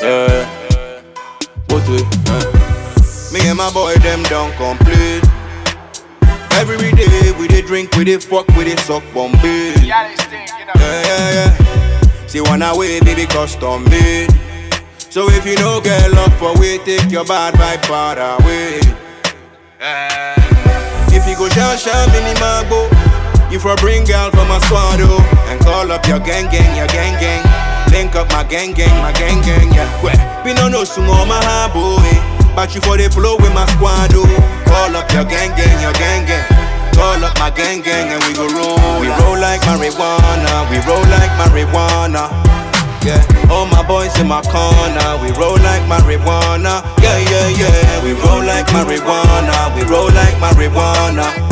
Yeah. What we? Me and my boy them don't complete. Every day we dey drink, we dey fuck, we dey suck Bombay. Yeah, they. Yeah, yeah, yeah. See one away, baby, custom made. So if you no get love for we, take your bad vibe far away. Eh. If you go shout shout mini magbo, you I bring girl from a squad oh, and call up your gang gang, your gang gang. Link up my gang gang, my gang gang, yeah. Well, we no know sumo my boy, but you for the flow with my squad oh. Call up your gang gang, your gang gang. Call up my gang gang and we go roll. We roll like marijuana, we roll like marijuana. Yeah, all my boys in my corner, we roll like marijuana. Yeah, yeah, yeah, we roll like marijuana, we roll like marijuana.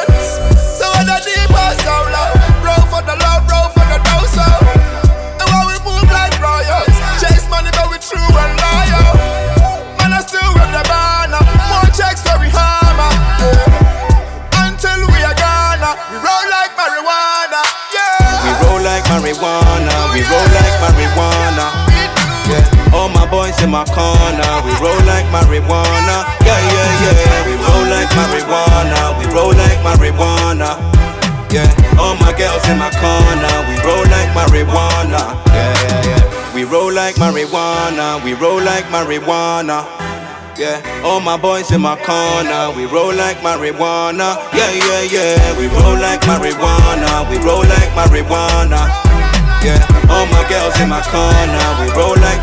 marijuana, we roll like marijuana. Yeah, all my boys in my corner, we roll like marijuana. Yeah, yeah, yeah, we roll like marijuana, we roll like marijuana. Yeah, all my girls in my corner, we roll like marijuana. Yeah, yeah. We roll like marijuana, we roll like marijuana. Yeah, all my boys in my corner, we roll like marijuana. Yeah, yeah, yeah, we roll like marijuana, we roll like marijuana. Yeah, all my girls in my corner, we roll like.